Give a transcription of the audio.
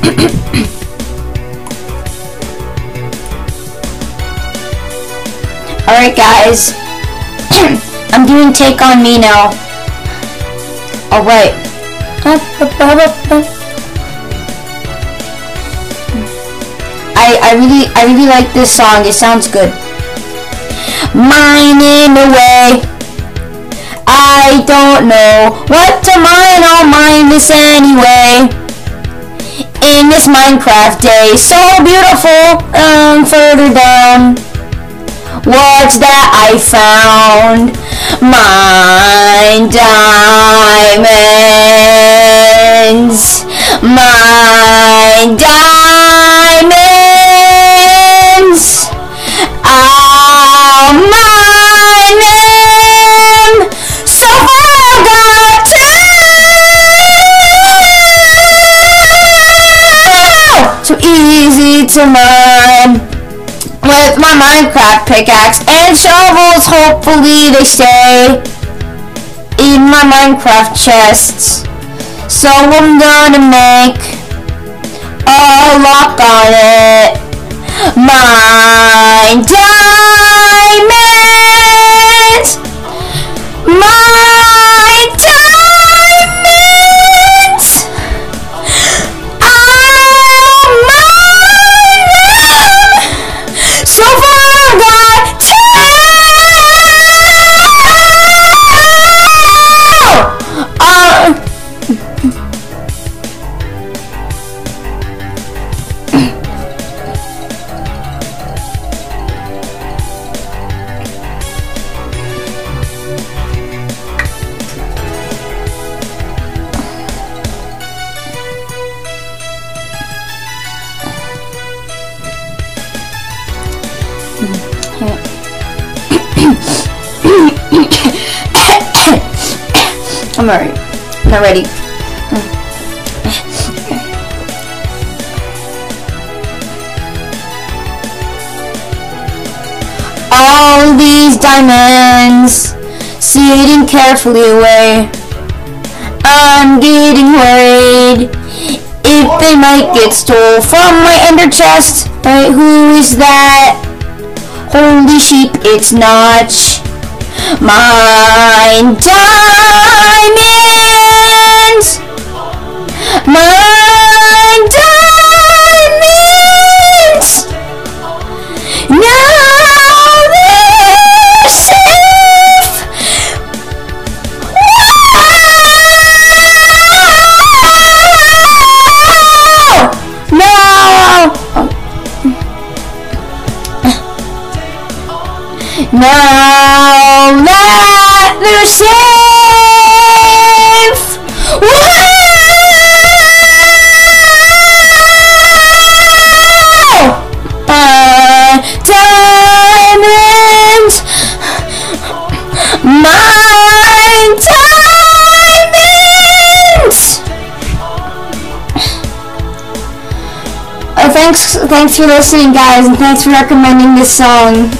Alright guys, I'm doing Take On Me now. Alright. I, I really I really like this song, it sounds good. Mining away. I don't know what to mine, I'll mine this anyway. This Minecraft day, so beautiful. Um, further down. What's that I found? Mine diamonds. Mine diamonds. Mine with my Minecraft pickaxe and shovels. Hopefully they stay in my Minecraft chests. So I'm gonna make a lock on it. Mine I'm alright. Not ready. All these diamonds sitting carefully away. I'm getting worried if they might get stole from my ender chest. Right, who is that? Holy sheep, it's not Mine. Now that they're safe, wow! Uh, diamonds, mine diamonds. Uh, thanks, thanks for listening, guys, and thanks for recommending this song.